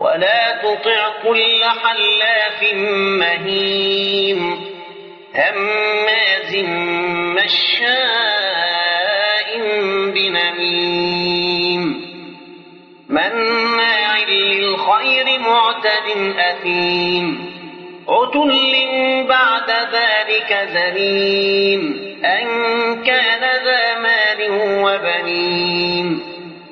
ولا تطع كل حلاف مهين هماز مشاء بنميم مناع للخير معتد أثيم عتل بعد ذلك زنيم أن كان ذا مال وبنين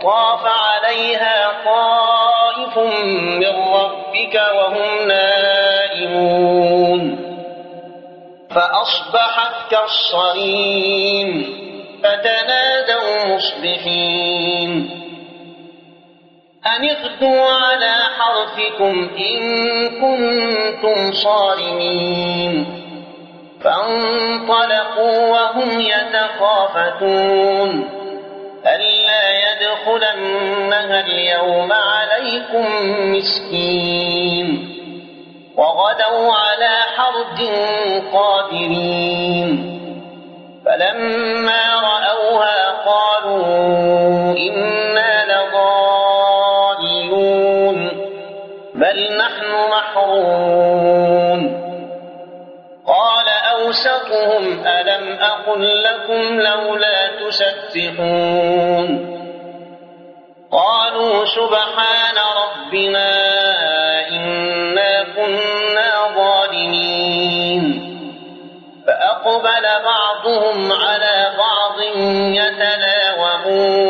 فطاف عليها طائف من ربك وهم نائمون. فأصبحت كالصريم فتنادوا مصبحين. أن اغدوا على حرثكم إن كنتم صارمين. فانطلقوا وهم يتخافتون. ألا يدخلنها اليوم عليكم مسكين وغدوا على حرد قادرين فلما رأوها قالوا إنا لضالون بل نحن محروم قال أوسطهم ألم أقل لكم لولا تسبحون قالوا سبحان ربنا إنا كنا ظالمين. فأقبل بعضهم على بعض يتلاومون.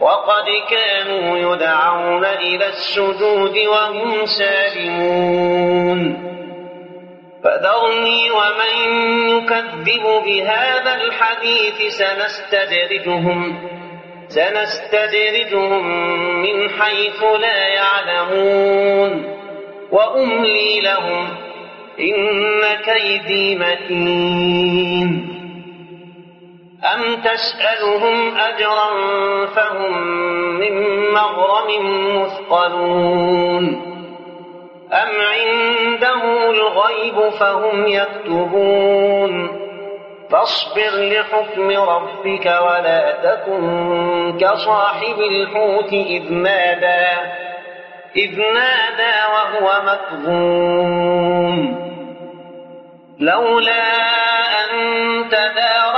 وقد كانوا يدعون إلى السجود وهم سالمون. فذرني ومن يكذب بهذا الحديث سنستدرجهم سنستدرجهم من حيث لا يعلمون. وأملي لهم إن كيدي متين. أم تسألهم أجرا فهم من مغرم مثقلون أم عنده الغيب فهم يكتبون فاصبر لحكم ربك ولا تكن كصاحب الحوت إذ نادى إذ نادى وهو مكظوم لولا أن تداركه